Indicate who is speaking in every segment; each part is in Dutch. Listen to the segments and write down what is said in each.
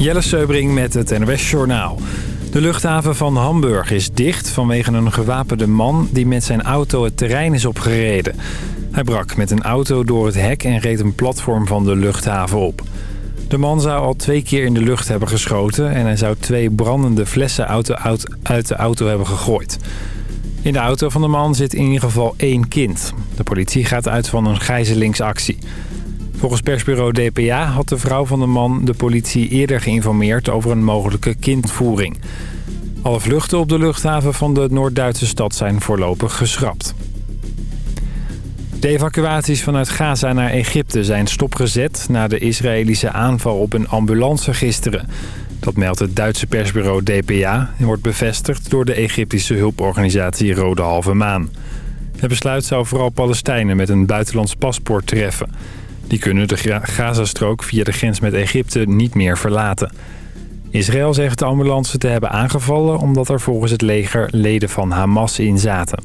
Speaker 1: Jelle Seubring met het NOS Journaal. De luchthaven van Hamburg is dicht vanwege een gewapende man... die met zijn auto het terrein is opgereden. Hij brak met een auto door het hek en reed een platform van de luchthaven op. De man zou al twee keer in de lucht hebben geschoten... en hij zou twee brandende flessen uit de auto hebben gegooid. In de auto van de man zit in ieder geval één kind. De politie gaat uit van een gijzelingsactie... Volgens persbureau DPA had de vrouw van de man de politie eerder geïnformeerd over een mogelijke kindvoering. Alle vluchten op de luchthaven van de Noord-Duitse stad zijn voorlopig geschrapt. De evacuaties vanuit Gaza naar Egypte zijn stopgezet... na de Israëlische aanval op een ambulance gisteren. Dat meldt het Duitse persbureau DPA... en wordt bevestigd door de Egyptische hulporganisatie Rode Halve Maan. Het besluit zou vooral Palestijnen met een buitenlands paspoort treffen... Die kunnen de Gazastrook via de grens met Egypte niet meer verlaten. Israël zegt de ambulance te hebben aangevallen... omdat er volgens het leger leden van Hamas in zaten.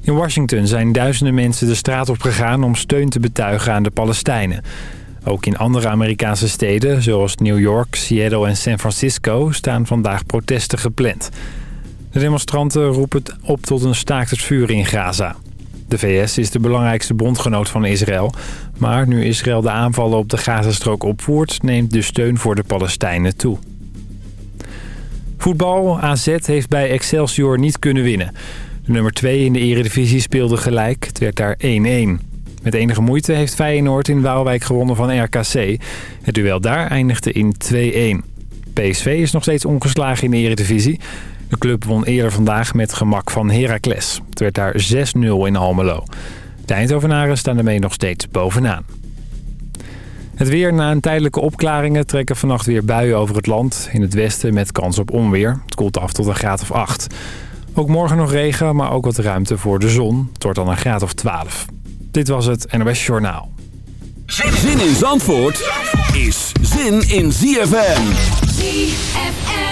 Speaker 1: In Washington zijn duizenden mensen de straat op gegaan... om steun te betuigen aan de Palestijnen. Ook in andere Amerikaanse steden, zoals New York, Seattle en San Francisco... staan vandaag protesten gepland. De demonstranten roepen op tot een staakt het vuur in Gaza. De VS is de belangrijkste bondgenoot van Israël. Maar nu Israël de aanvallen op de Gazastrook opvoert... neemt de steun voor de Palestijnen toe. Voetbal. AZ heeft bij Excelsior niet kunnen winnen. De nummer 2 in de eredivisie speelde gelijk. Het werd daar 1-1. Met enige moeite heeft Feyenoord in Waalwijk gewonnen van RKC. Het duel daar eindigde in 2-1. PSV is nog steeds ongeslagen in de eredivisie. De club won eerder vandaag met gemak van Heracles. Het werd daar 6-0 in Almelo. De Eindhovenaren staan ermee nog steeds bovenaan. Het weer na een tijdelijke opklaringen trekken vannacht weer buien over het land. In het westen met kans op onweer. Het koelt af tot een graad of 8. Ook morgen nog regen, maar ook wat ruimte voor de zon. Het dan een graad of 12. Dit was het NOS Journaal.
Speaker 2: Zin in Zandvoort is zin in ZFM. ZFM.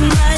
Speaker 3: tonight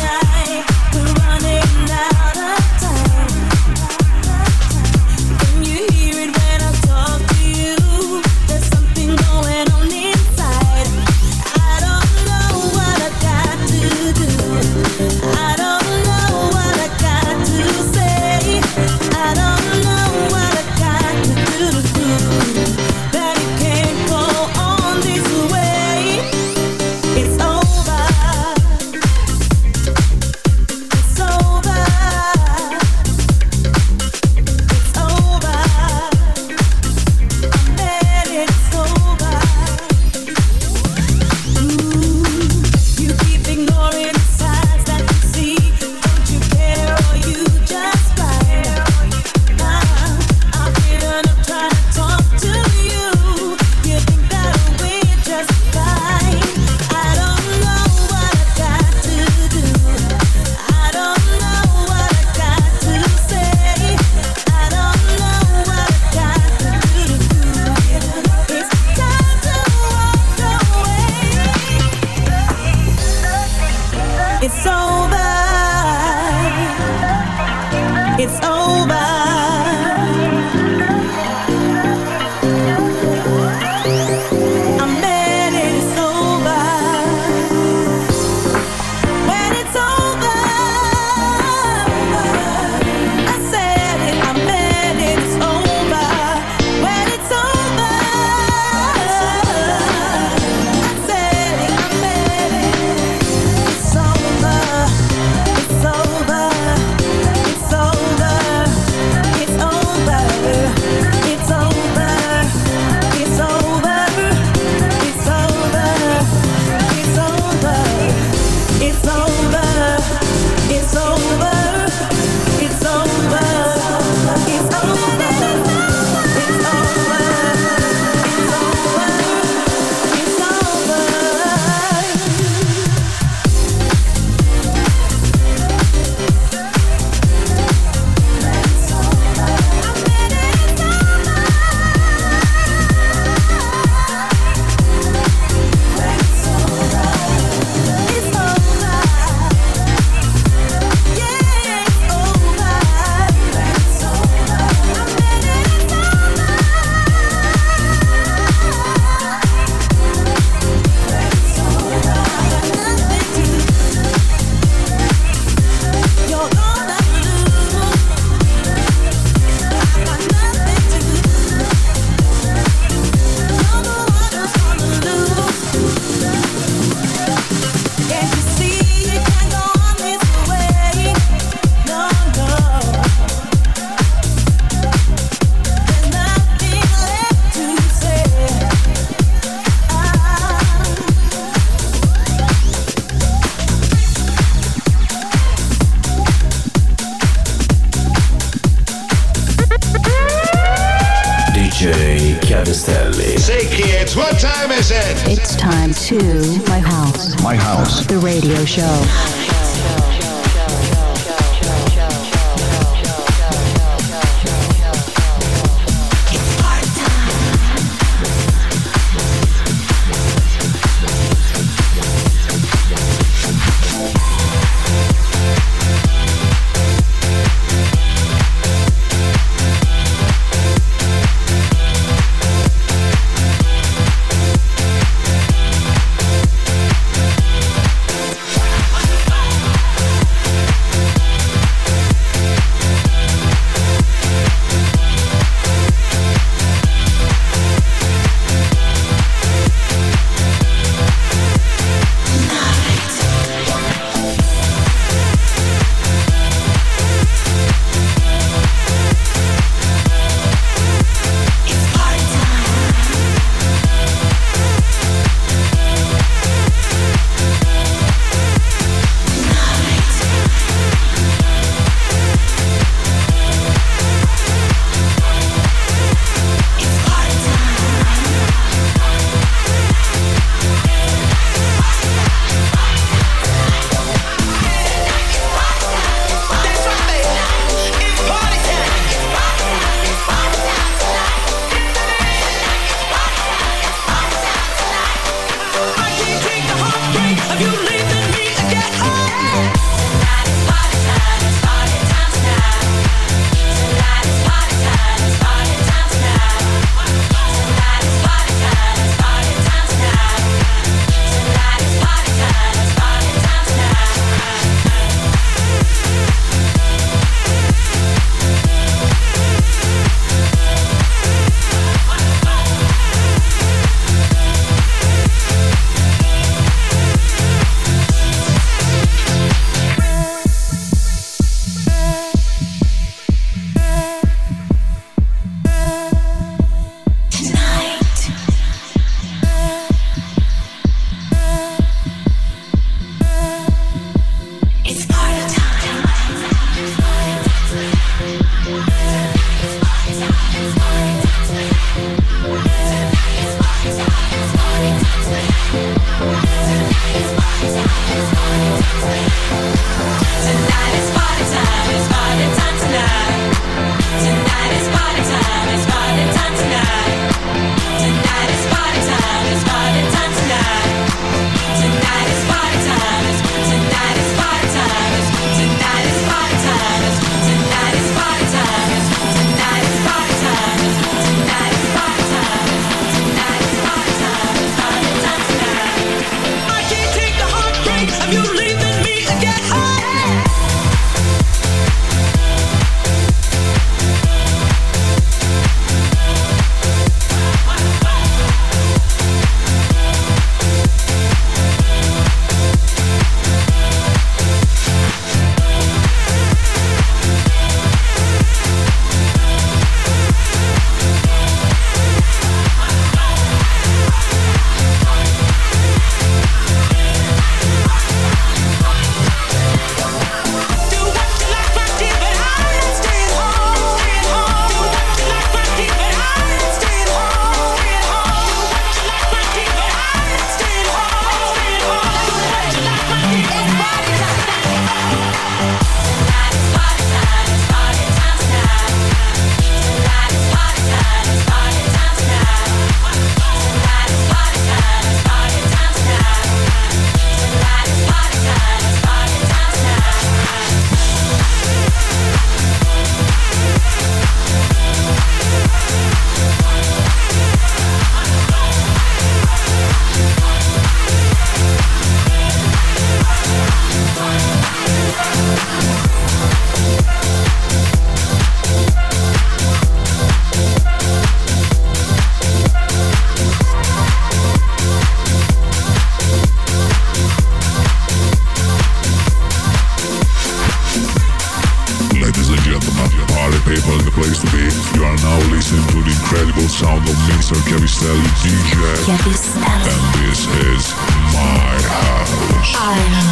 Speaker 3: Mr. Cavistelli
Speaker 4: DJ. Cavistelli. And this is
Speaker 3: my house.
Speaker 4: I am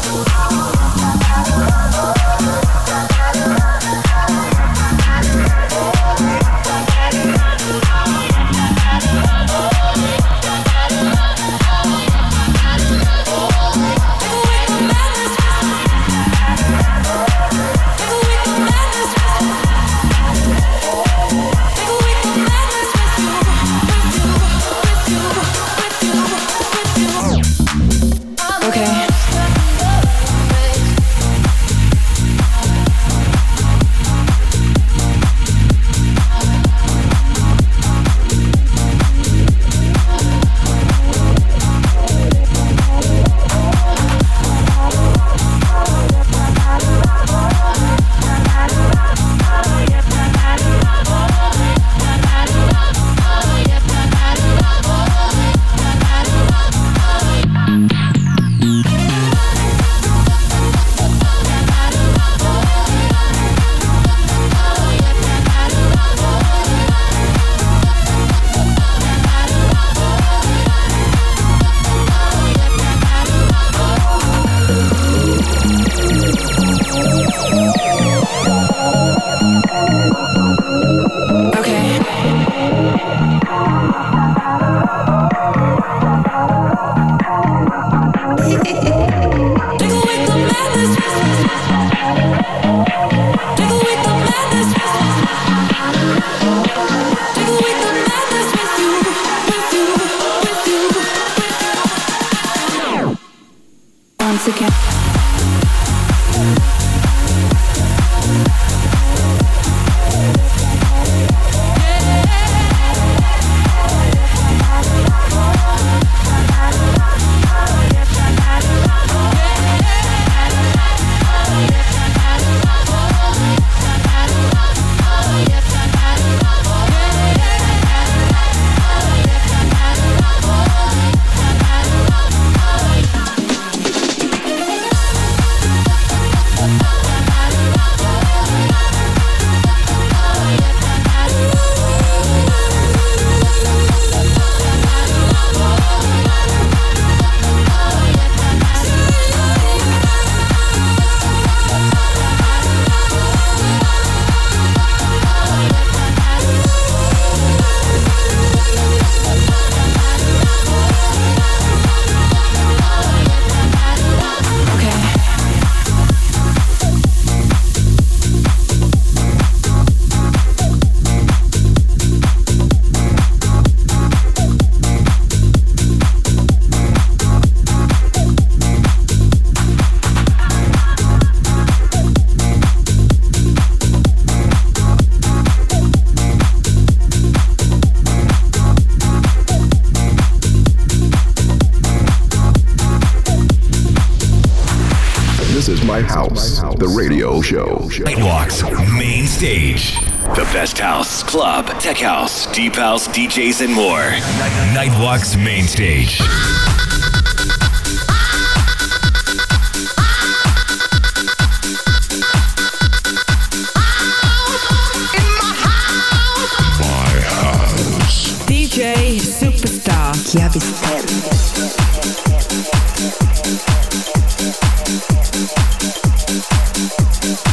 Speaker 5: Tech House, Deep House, DJs, and more. Nightwalk's main stage.
Speaker 6: DJ Superstar Chiavistelli. Thank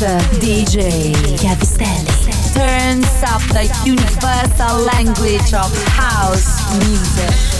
Speaker 7: DJ
Speaker 8: Chiavistelli.
Speaker 9: Turns up the universal language of house music.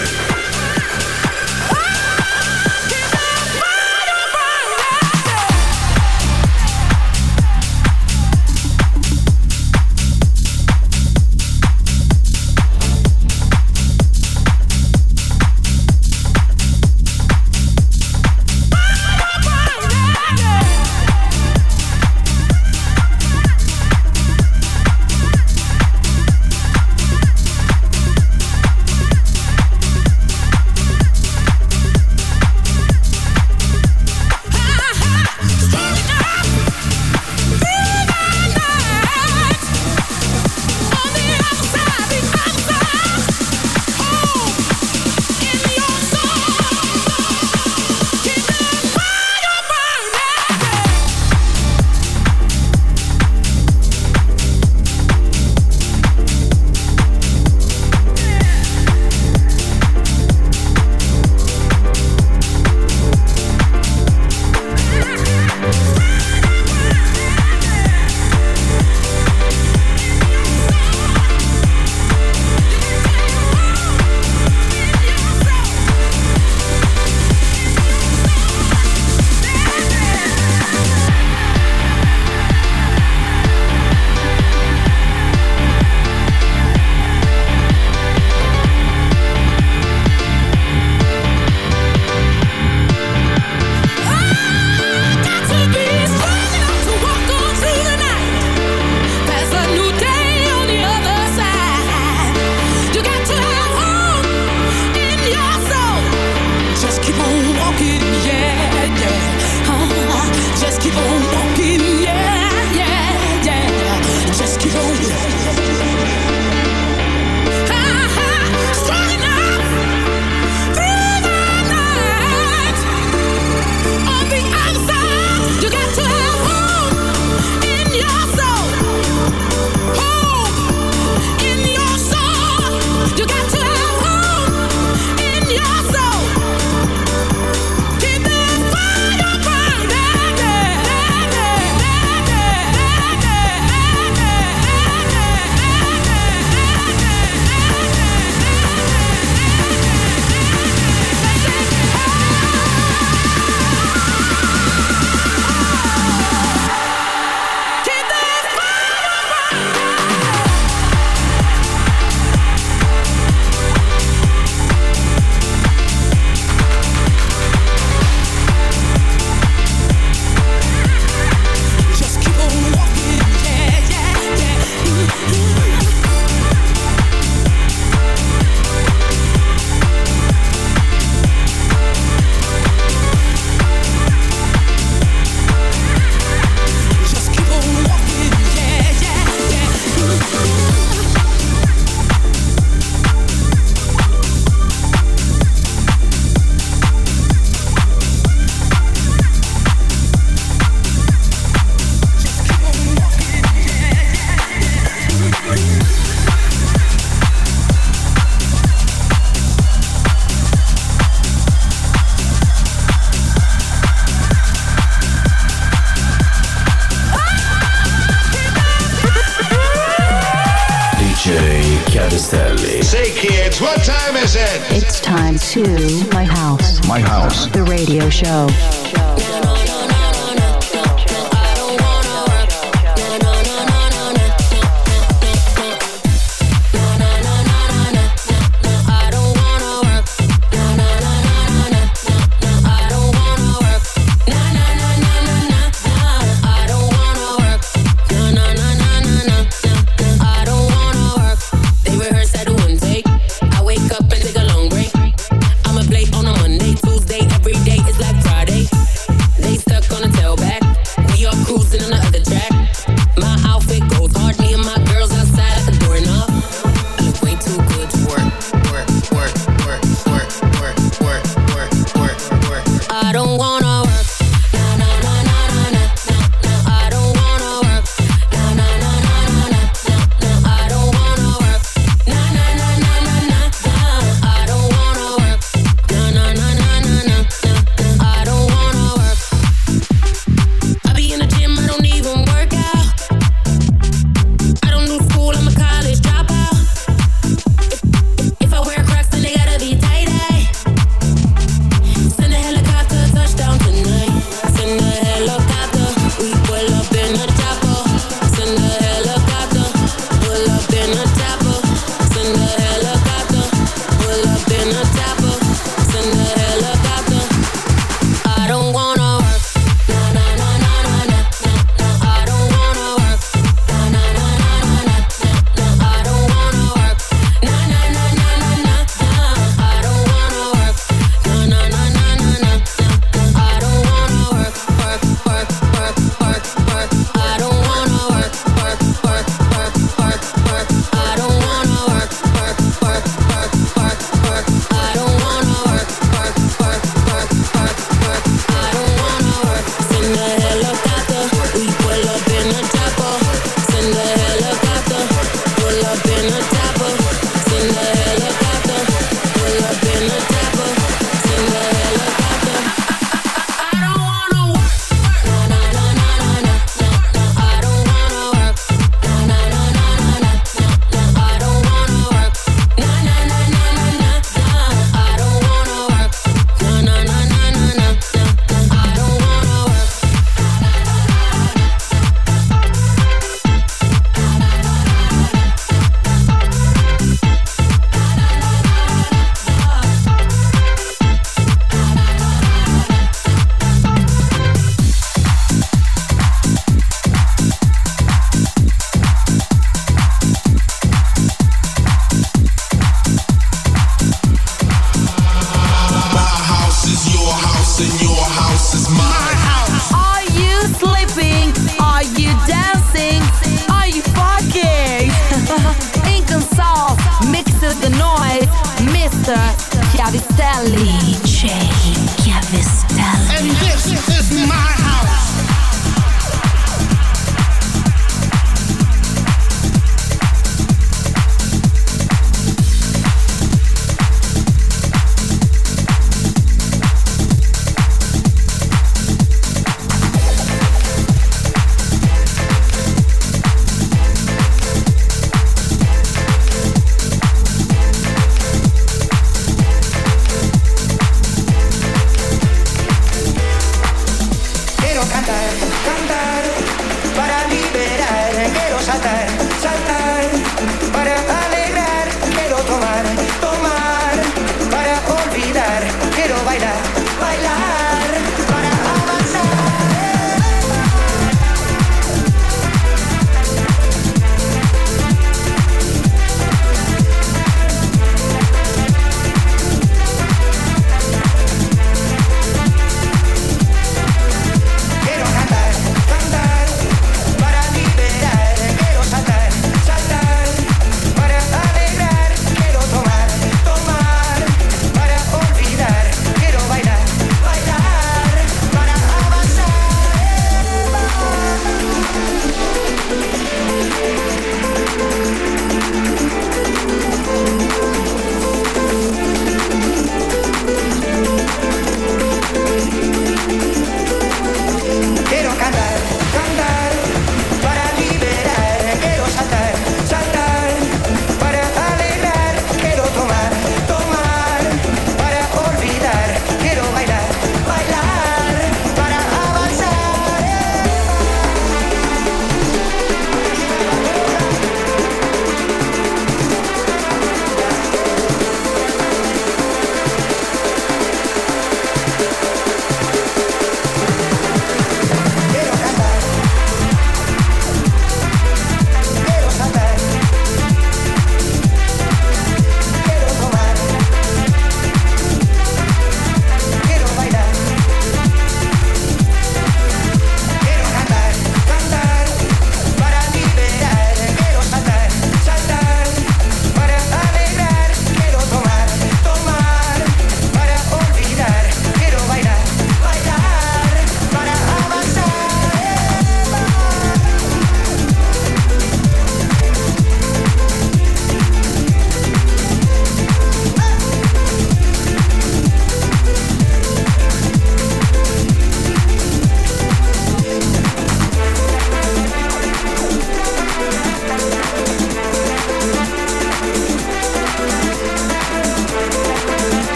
Speaker 8: Show.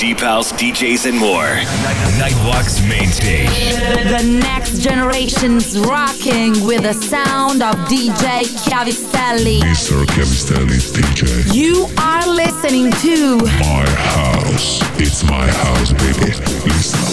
Speaker 5: Deep house, DJs, and more. Nightwalk's main stage.
Speaker 9: The next generation's rocking with the sound of DJ Cavistelli.
Speaker 10: Mr. Cavistelli, DJ.
Speaker 9: You are listening to
Speaker 10: My House. It's my house, baby. Listen.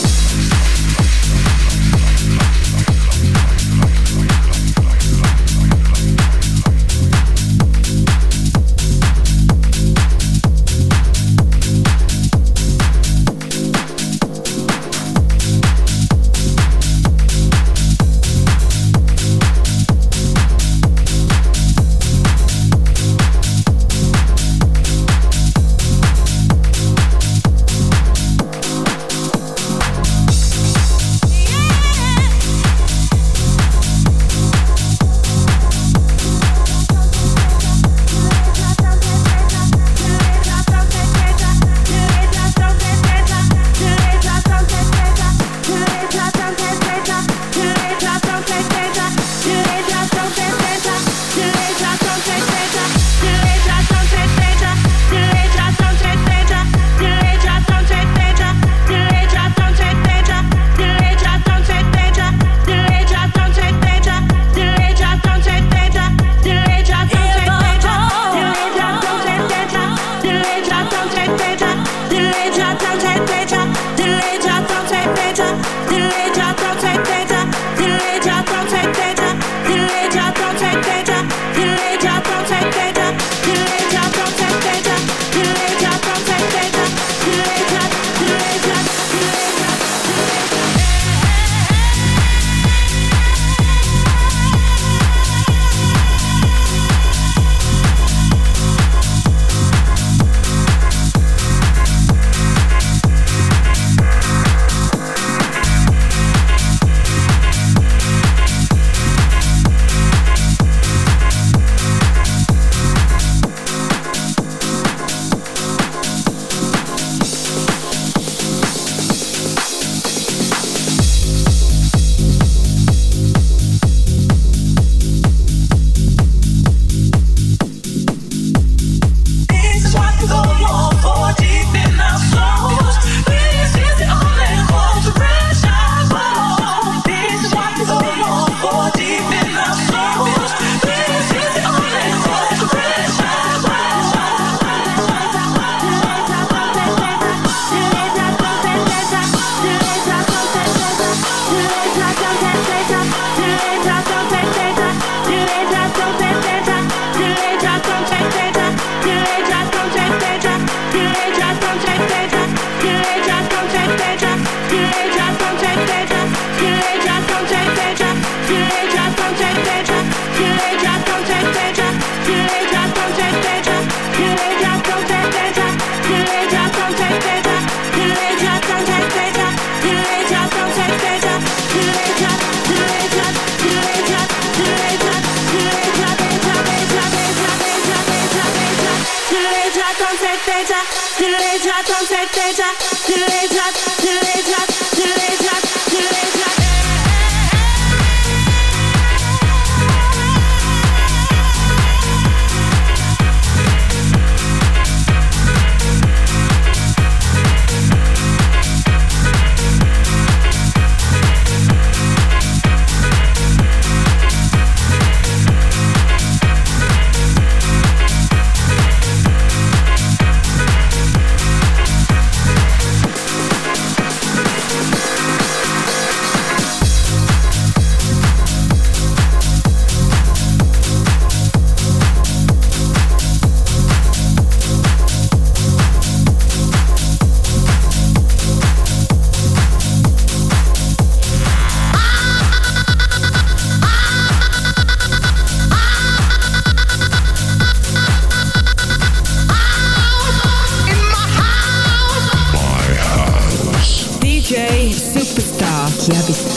Speaker 2: magia visual.